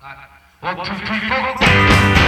One, two, three, four.